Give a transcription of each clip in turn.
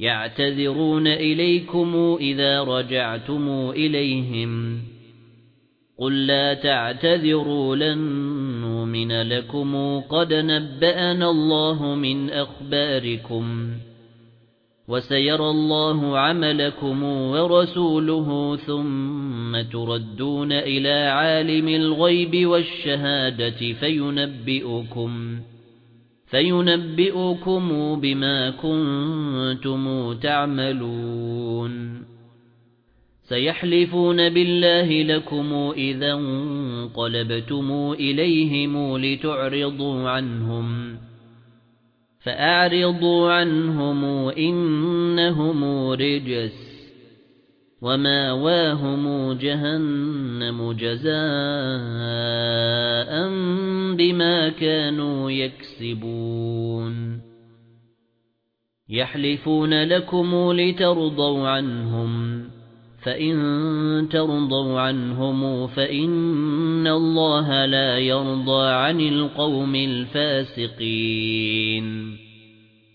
يَعْتَذِرُونَ إِلَيْكُمْ إِذَا رَجَعْتُمْ إِلَيْهِمْ قُل لَّا تَعْتَذِرُوا لَن نُّؤْمِنَ لَكُمْ قَدْ نَبَّأَنَا اللَّهُ مِنْ أَخْبَارِكُمْ وَسَيَرَى اللَّهُ عَمَلَكُمْ وَرَسُولُهُ ثُمَّ تُرَدُّونَ إِلَى عَالِمِ الْغَيْبِ وَالشَّهَادَةِ فَيُنَبِّئُكُم فَيُنَبِّئُكُم بِمَا كُنتُمْ تَعْمَلُونَ سَيَحْلِفُونَ بِاللَّهِ لَكُمْ إِذَا انقَلَبْتُمْ إِلَيْهِمْ لِتُعْرِضُوا عَنْهُمْ فَأَعْرِضُوا عَنْهُمْ إِنَّهُمْ رِجْسٌ وَمَأْوَاهُمْ جَهَنَّمُ جَزَاءً بِمَا كَانُوا يَكْسِبُونَ. يَحْلِفُونَ لَكُمْ لِتَرْضَوْا عَنْهُمْ فَإِن تَرْضَوْا عَنْهُمْ فَإِنَّ اللَّهَ لَا يَرْضَى عَنِ الْقَوْمِ الْفَاسِقِينَ.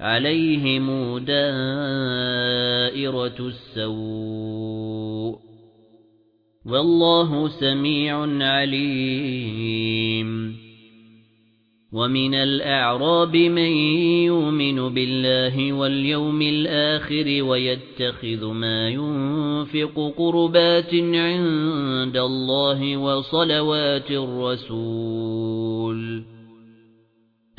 عَلَيْهِمْ دَائِرَةُ السَّوْءِ وَاللَّهُ سَمِيعٌ عَلِيمٌ وَمِنَ الْأَعْرَابِ مَن يُؤْمِنُ بِاللَّهِ وَالْيَوْمِ الْآخِرِ وَيَتَّخِذُ مَا يُنفِقُ قُرُبَاتٍ عِندَ اللَّهِ وَصَلَوَاتِ الرَّسُولِ